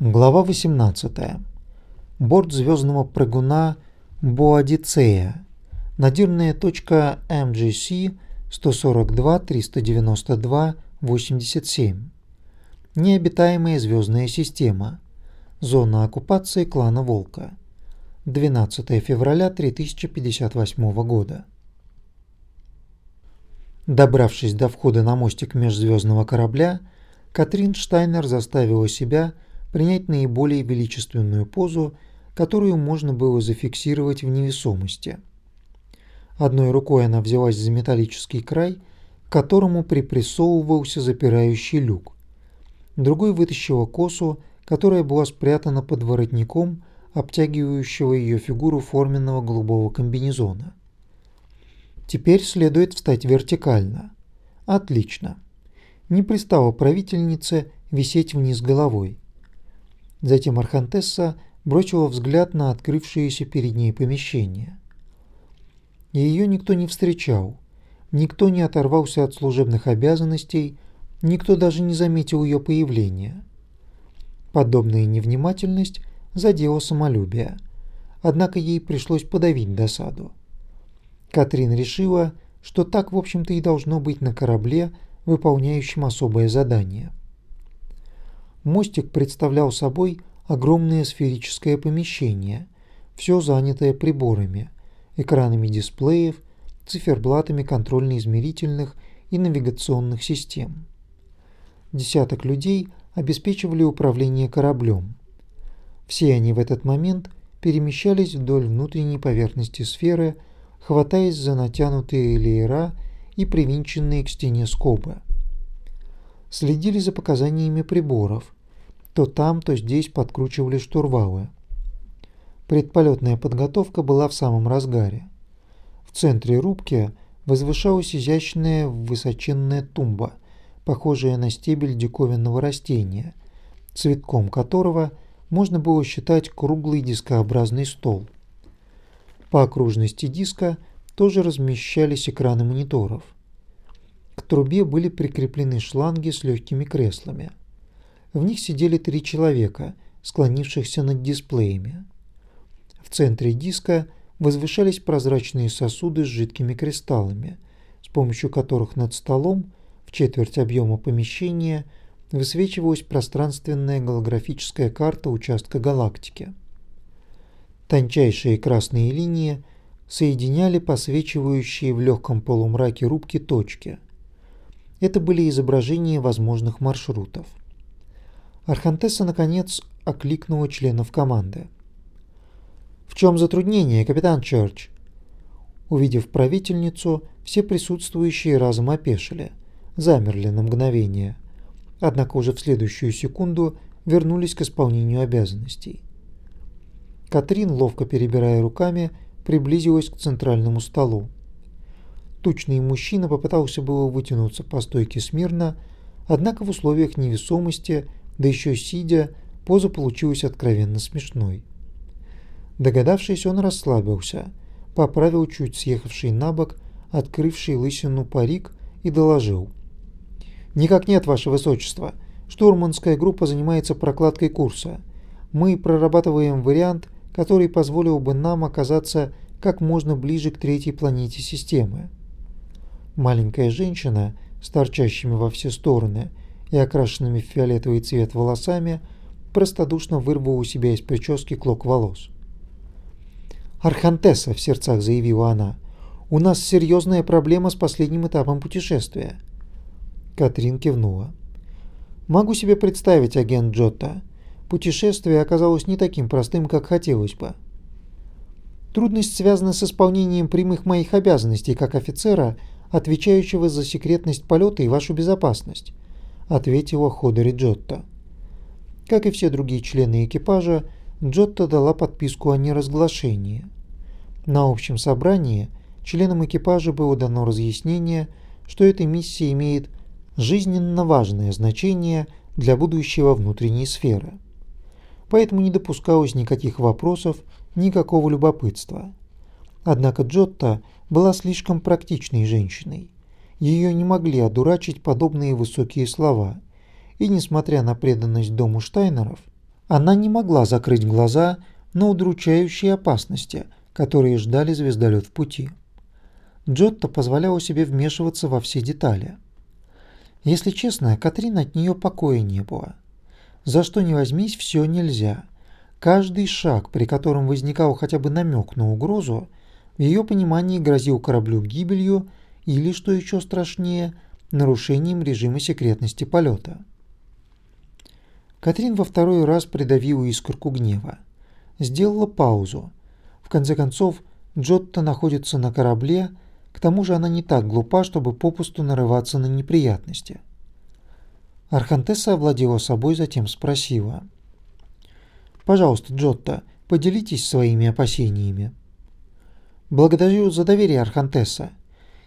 Глава 18. Борт звездного прыгуна Боадицея. Надирная точка MGC 142-392-87. Необитаемая звездная система. Зона оккупации клана Волка. 12 февраля 3058 года. Добравшись до входа на мостик межзвездного корабля, Катрин Штайнер заставила себя принять наиболее величественную позу, которую можно было зафиксировать в невесомости. Одной рукой она взялась за металлический край, к которому припрессовывался запирающий люк. Другой вытащила косу, которая была спрятана под воротником, обтягивающего ее фигуру форменного голубого комбинезона. Теперь следует встать вертикально. Отлично. Не пристала правительнице висеть вниз головой. Затем Архантесса бросила взгляд на открывшееся перед ней помещение. Ее никто не встречал, никто не оторвался от служебных обязанностей, никто даже не заметил ее появления. Подобная невнимательность задела самолюбие, однако ей пришлось подавить досаду. Катрин решила, что так, в общем-то, и должно быть на корабле, выполняющем особое задание. Мостик представлял собой огромное сферическое помещение, все занятое приборами, экранами дисплеев, циферблатами контрольно-измерительных и навигационных систем. Десяток людей обеспечивали управление кораблем. Все они в этот момент перемещались вдоль внутренней поверхности сферы, хватаясь за натянутые леера и привинченные к стене скобы. Следили за показаниями приборов – то там, то здесь подкручивали штурвалы. Предполетная подготовка была в самом разгаре. В центре рубки возвышалась изящная высоченная тумба, похожая на стебель диковинного растения, цветком которого можно было считать круглый дискообразный стол. По окружности диска тоже размещались экраны мониторов. К трубе были прикреплены шланги с легкими креслами. В них сидели три человека, склонившихся над дисплеями. В центре диска возвышались прозрачные сосуды с жидкими кристаллами, с помощью которых над столом в четверть объема помещения высвечивалась пространственная голографическая карта участка галактики. Тончайшие красные линии соединяли посвечивающие в легком полумраке рубки точки. Это были изображения возможных маршрутов. Архантесса, наконец, окликнула членов команды. «В чем затруднение, капитан Чёрч?» Увидев правительницу, все присутствующие разом опешили, замерли на мгновение, однако уже в следующую секунду вернулись к исполнению обязанностей. Катрин, ловко перебирая руками, приблизилась к центральному столу. Тучный мужчина попытался было вытянуться по стойке смирно, однако в условиях невесомости – да еще сидя, поза получилась откровенно смешной. Догадавшись, он расслабился, поправил чуть съехавший на бок, открывший лысину парик и доложил. «Никак нет, ваше высочество. Штурманская группа занимается прокладкой курса. Мы прорабатываем вариант, который позволил бы нам оказаться как можно ближе к третьей планете системы». Маленькая женщина с торчащими во все стороны – и окрашенными в фиолетовый цвет волосами, простодушно вырвал у себя из прически клок волос. «Архантесса», — в сердцах заявила она, — «у нас серьезная проблема с последним этапом путешествия». Катрин кивнула. «Могу себе представить, агент Джотта. Путешествие оказалось не таким простым, как хотелось бы. Трудность связана с исполнением прямых моих обязанностей как офицера, отвечающего за секретность полета и вашу безопасность ответила Ходори Джотто. Как и все другие члены экипажа, Джотто дала подписку о неразглашении. На общем собрании членам экипажа было дано разъяснение, что эта миссия имеет жизненно важное значение для будущего внутренней сферы. Поэтому не допускалось никаких вопросов, никакого любопытства. Однако Джотто была слишком практичной женщиной. Ее не могли одурачить подобные высокие слова, и, несмотря на преданность дому Штайнеров, Она не могла закрыть глаза на удручающие опасности, которые ждали звездолет в пути. Джотто позволяла себе вмешиваться во все детали. Если честно, Катрин от нее покоя не было. За что ни возьмись, все нельзя. Каждый шаг, при котором возникал хотя бы намек на угрозу, в ее понимании грозил кораблю гибелью или, что еще страшнее, нарушением режима секретности полета. Катрин во второй раз придавила искорку гнева. Сделала паузу. В конце концов, Джотто находится на корабле, к тому же она не так глупа, чтобы попусту нарываться на неприятности. Архантесса овладела собой, затем спросила. «Пожалуйста, Джотто, поделитесь своими опасениями». «Благодарю за доверие, Архантесса.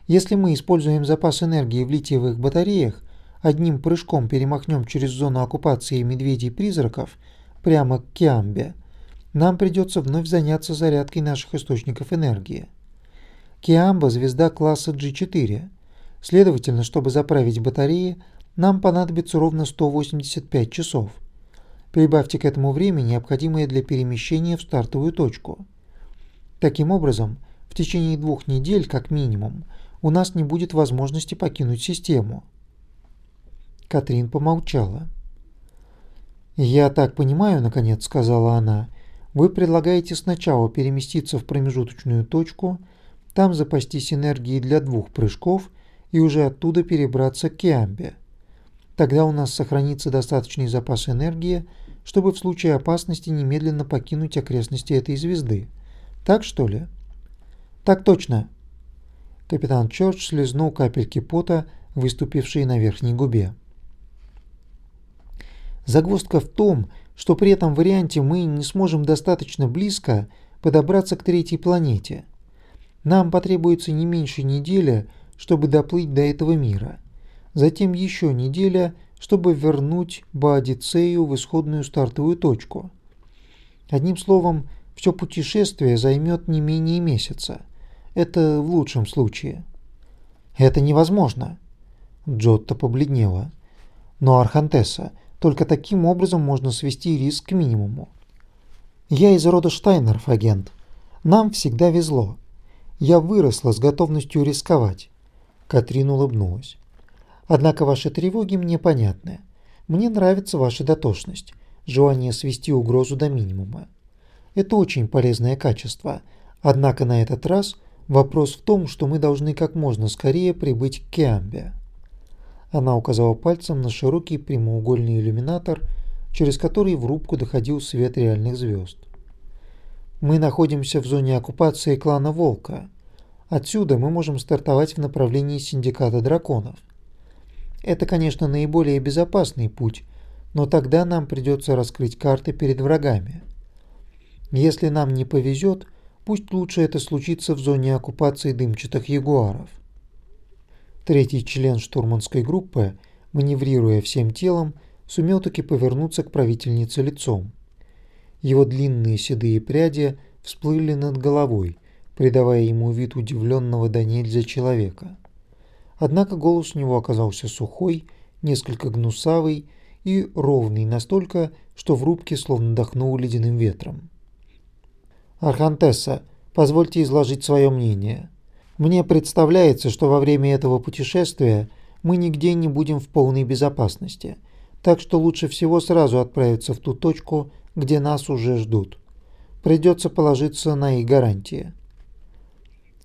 Если мы используем запас энергии в литиевых батареях, одним прыжком перемахнем через зону оккупации медведей-призраков прямо к Киамбе, нам придется вновь заняться зарядкой наших источников энергии. Киамба – звезда класса G4. Следовательно, чтобы заправить батареи, нам понадобится ровно 185 часов. Прибавьте к этому время необходимое для перемещения в стартовую точку. Таким образом, в течение двух недель, как минимум, у нас не будет возможности покинуть систему. Катрин помолчала. «Я так понимаю, — наконец сказала она, — вы предлагаете сначала переместиться в промежуточную точку, там запастись энергией для двух прыжков и уже оттуда перебраться к Киамбе. Тогда у нас сохранится достаточный запас энергии, чтобы в случае опасности немедленно покинуть окрестности этой звезды. Так что ли? Так точно. Капитан Чёрч слезнул капельки пота, выступившие на верхней губе. Загвоздка в том, что при этом варианте мы не сможем достаточно близко подобраться к третьей планете. Нам потребуется не меньше недели, чтобы доплыть до этого мира затем еще неделя, чтобы вернуть Баодицею в исходную стартовую точку. Одним словом, все путешествие займет не менее месяца. Это в лучшем случае. Это невозможно. Джотто побледнела. Но Архантесса, только таким образом можно свести риск к минимуму. Я из рода Штайнеров, агент. Нам всегда везло. Я выросла с готовностью рисковать. Катрин улыбнулась. Однако ваши тревоги мне понятны. Мне нравится ваша дотошность, желание свести угрозу до минимума. Это очень полезное качество. Однако на этот раз вопрос в том, что мы должны как можно скорее прибыть к Киамбе. Она указала пальцем на широкий прямоугольный иллюминатор, через который в рубку доходил свет реальных звезд. Мы находимся в зоне оккупации клана Волка. Отсюда мы можем стартовать в направлении синдиката драконов. Это, конечно, наиболее безопасный путь, но тогда нам придется раскрыть карты перед врагами. Если нам не повезет, пусть лучше это случится в зоне оккупации дымчатых ягуаров. Третий член штурманской группы, маневрируя всем телом, сумел таки повернуться к правительнице лицом. Его длинные седые пряди всплыли над головой, придавая ему вид удивленного до нельзя человека. Однако голос у него оказался сухой, несколько гнусавый и ровный настолько, что в рубке словно дохнуло ледяным ветром. «Архантесса, позвольте изложить свое мнение. Мне представляется, что во время этого путешествия мы нигде не будем в полной безопасности, так что лучше всего сразу отправиться в ту точку, где нас уже ждут. Придется положиться на их гарантии».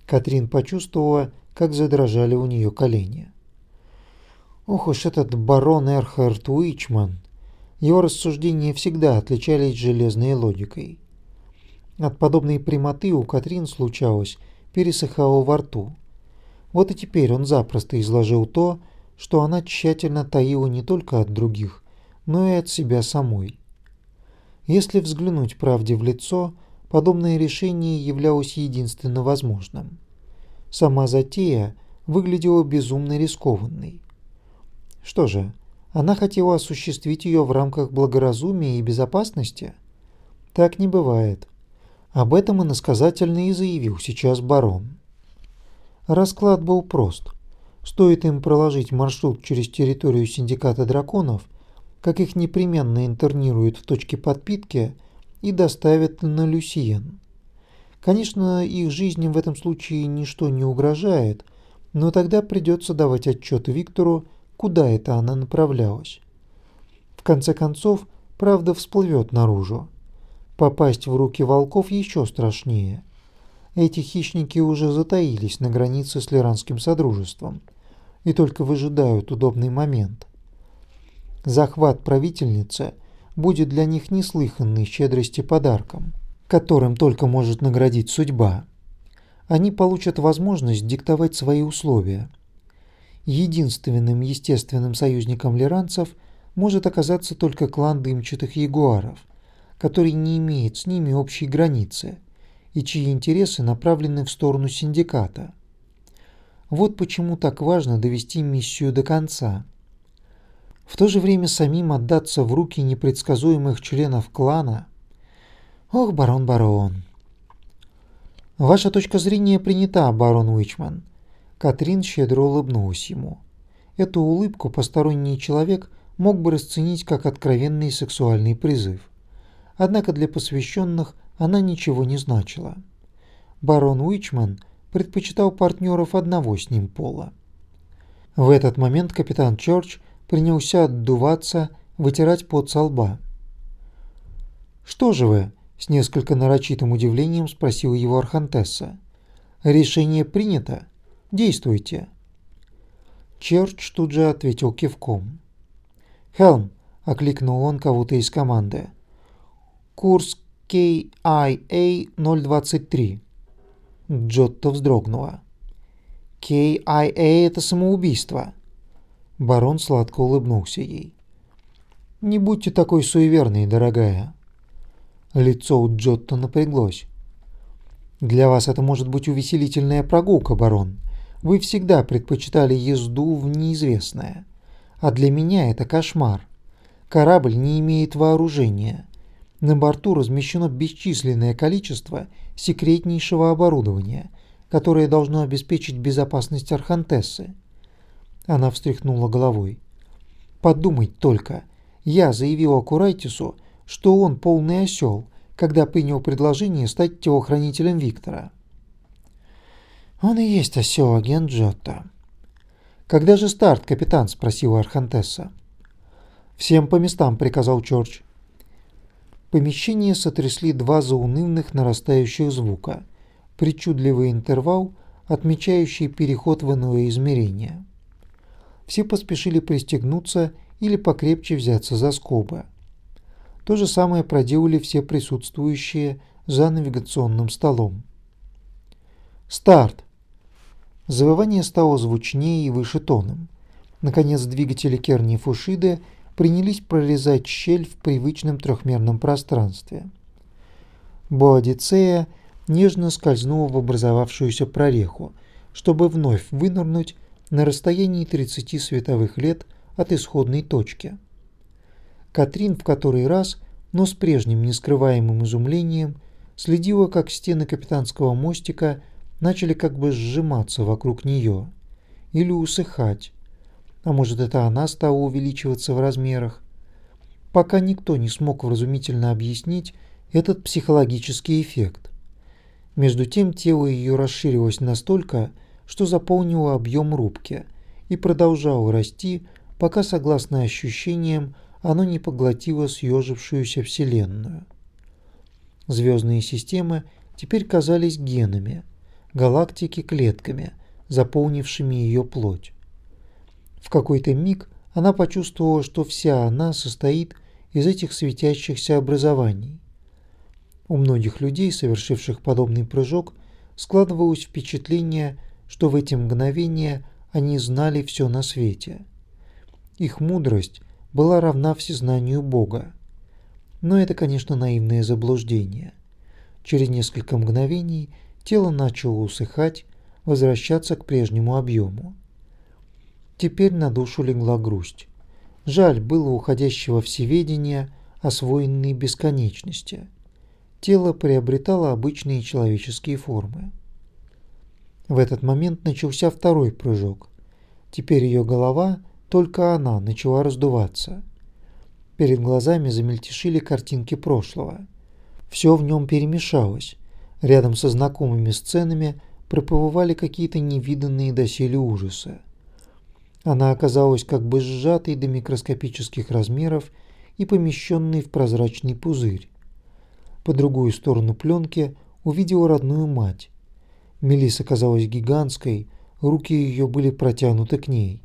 Катрин почувствовала, как задрожали у нее колени. Ох уж этот барон Эрхард Уичман. Его рассуждения всегда отличались железной логикой. От подобной прямоты у Катрин случалось пересыхало во рту. Вот и теперь он запросто изложил то, что она тщательно таила не только от других, но и от себя самой. Если взглянуть правде в лицо, подобное решение являлось единственно возможным. Сама затея выглядела безумно рискованной. Что же, она хотела осуществить ее в рамках благоразумия и безопасности? Так не бывает. Об этом иносказательно и заявил сейчас барон. Расклад был прост. Стоит им проложить маршрут через территорию синдиката драконов, как их непременно интернируют в точке подпитки и доставят на Люсиен. Конечно, их жизни в этом случае ничто не угрожает, но тогда придется давать отчет Виктору, куда это она направлялась. В конце концов, правда всплывет наружу. Попасть в руки волков еще страшнее. Эти хищники уже затаились на границе с Лиранским Содружеством и только выжидают удобный момент. Захват правительницы будет для них неслыханной щедрости подарком, которым только может наградить судьба. Они получат возможность диктовать свои условия. Единственным естественным союзником лиранцев может оказаться только клан дымчатых ягуаров, который не имеет с ними общей границы – и чьи интересы направлены в сторону синдиката. Вот почему так важно довести миссию до конца. В то же время самим отдаться в руки непредсказуемых членов клана. Ох, барон, барон. Ваша точка зрения принята, барон Уичман. Катрин щедро улыбнулась ему. Эту улыбку посторонний человек мог бы расценить как откровенный сексуальный призыв. Однако для посвященных она ничего не значила. Барон Уичман предпочитал партнеров одного с ним пола. В этот момент капитан Чорч принялся отдуваться, вытирать пот со лба. «Что же вы?» – с несколько нарочитым удивлением спросила его Архантесса. «Решение принято. Действуйте». Черч тут же ответил кивком. «Хелм!» – окликнул он кого-то из команды. «Курс KIA-023. Джотто вздрогнула. KIA – это самоубийство. Барон сладко улыбнулся ей. Не будьте такой суеверной, дорогая. Лицо у Джотто напряглось. Для вас это может быть увеселительная прогулка, барон. Вы всегда предпочитали езду в неизвестное. А для меня это кошмар. Корабль не имеет вооружения. На борту размещено бесчисленное количество секретнейшего оборудования, которое должно обеспечить безопасность Архантессы. Она встряхнула головой. Подумать только, я заявил Акурайтису, что он полный осел, когда принял предложение стать телохранителем Виктора. Он и есть осел, агент Джотто. Когда же старт, капитан? спросила Архантесса. Всем по местам, приказал Чорч. Помещение сотрясли два заунывных нарастающих звука, причудливый интервал, отмечающий переход в иное измерение. Все поспешили пристегнуться или покрепче взяться за скобы. То же самое проделали все присутствующие за навигационным столом. Старт! Завывание стало звучнее и выше тоном. Наконец двигатели Керни Фушиды – принялись прорезать щель в привычном трехмерном пространстве. Боадицея нежно скользнула в образовавшуюся прореху, чтобы вновь вынырнуть на расстоянии 30 световых лет от исходной точки. Катрин в который раз, но с прежним нескрываемым изумлением, следила, как стены капитанского мостика начали как бы сжиматься вокруг нее или усыхать, а может это она стала увеличиваться в размерах. Пока никто не смог вразумительно объяснить этот психологический эффект. Между тем тело ее расширилось настолько, что заполнило объем рубки и продолжало расти, пока, согласно ощущениям, оно не поглотило съежившуюся Вселенную. Звездные системы теперь казались генами, галактики – клетками, заполнившими ее плоть. В какой-то миг она почувствовала, что вся она состоит из этих светящихся образований. У многих людей, совершивших подобный прыжок, складывалось впечатление, что в эти мгновения они знали все на свете. Их мудрость была равна всезнанию Бога. Но это, конечно, наивное заблуждение. Через несколько мгновений тело начало усыхать, возвращаться к прежнему объему. Теперь на душу легла грусть. Жаль было уходящего всеведения, освоенной бесконечности. Тело приобретало обычные человеческие формы. В этот момент начался второй прыжок. Теперь ее голова, только она, начала раздуваться. Перед глазами замельтешили картинки прошлого. Все в нем перемешалось. Рядом со знакомыми сценами проплывали какие-то невиданные доселе ужасы. Она оказалась как бы сжатой до микроскопических размеров и помещенной в прозрачный пузырь. По другую сторону пленки увидела родную мать. Мелисса казалась гигантской, руки ее были протянуты к ней.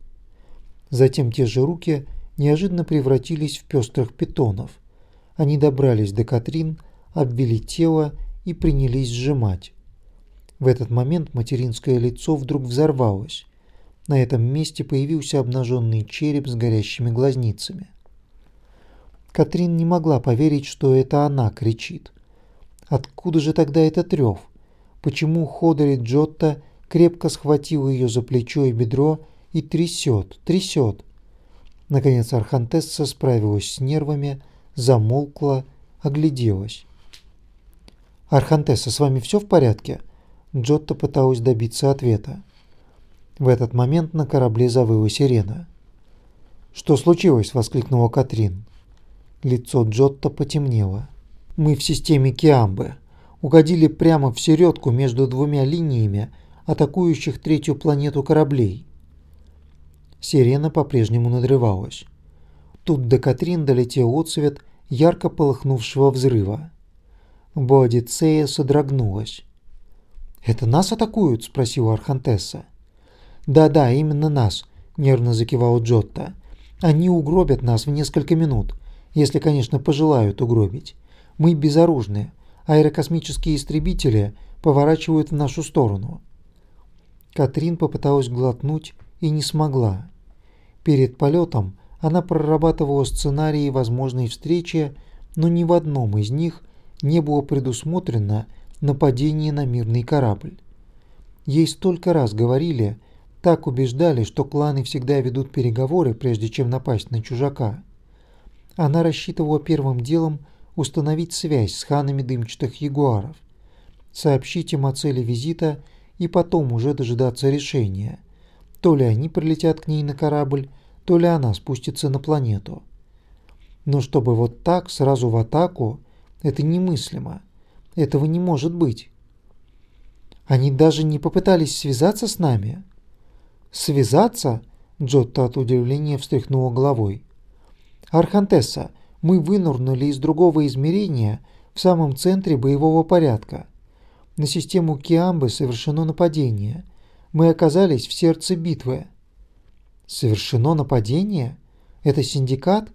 Затем те же руки неожиданно превратились в пестрых питонов. Они добрались до Катрин, обвели тело и принялись сжимать. В этот момент материнское лицо вдруг взорвалось. На этом месте появился обнаженный череп с горящими глазницами. Катрин не могла поверить, что это она кричит. Откуда же тогда этот рев? Почему Ходори Джотто крепко схватил ее за плечо и бедро и трясет, трясет? Наконец Архантесса справилась с нервами, замолкла, огляделась. «Архантесса, с вами все в порядке?» Джотто пыталась добиться ответа. В этот момент на корабле завыла сирена. «Что случилось?» – воскликнула Катрин. Лицо Джотто потемнело. «Мы в системе Киамбы. Угодили прямо в середку между двумя линиями, атакующих третью планету кораблей». Сирена по-прежнему надрывалась. Тут до Катрин долетел отсвет ярко полыхнувшего взрыва. Боадицея содрогнулась. «Это нас атакуют?» – спросила Архантесса. «Да-да, именно нас», – нервно закивал Джотто. «Они угробят нас в несколько минут, если, конечно, пожелают угробить. Мы безоружны. Аэрокосмические истребители поворачивают в нашу сторону». Катрин попыталась глотнуть и не смогла. Перед полетом она прорабатывала сценарии возможной встречи, но ни в одном из них не было предусмотрено нападение на мирный корабль. Ей столько раз говорили, так убеждали, что кланы всегда ведут переговоры, прежде чем напасть на чужака. Она рассчитывала первым делом установить связь с ханами дымчатых ягуаров, сообщить им о цели визита и потом уже дожидаться решения. То ли они прилетят к ней на корабль, то ли она спустится на планету. Но чтобы вот так сразу в атаку, это немыслимо. Этого не может быть. Они даже не попытались связаться с нами. «Связаться?» – Джотта от удивления встряхнула головой. «Архантесса, мы вынурнули из другого измерения в самом центре боевого порядка. На систему Киамбы совершено нападение. Мы оказались в сердце битвы». «Совершено нападение? Это синдикат?»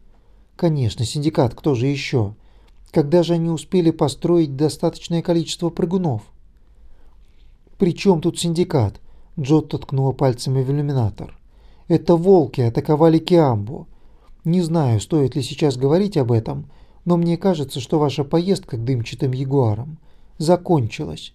«Конечно, синдикат, кто же еще?» Когда же они успели построить достаточное количество прыгунов? «При чем тут синдикат?» Джотто ткнула пальцами в иллюминатор. «Это волки атаковали Киамбу. Не знаю, стоит ли сейчас говорить об этом, но мне кажется, что ваша поездка к дымчатым ягуарам закончилась».